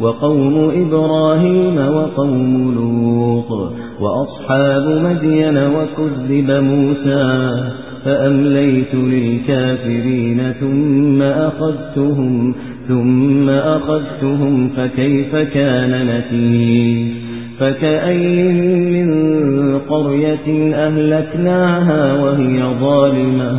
وقوم إبراهيم وقوم لوط وأصحاب مدين وكذب موسى فأمليت للكافرين ثم أخذتهم ثم أخذتهم فكيف كان نتير فكأي من قرية أهلكناها وهي ظالمة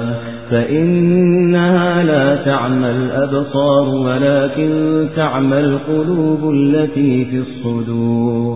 فإنها لا تعمى الأبصار ولكن تعمى القلوب التي في الصدور.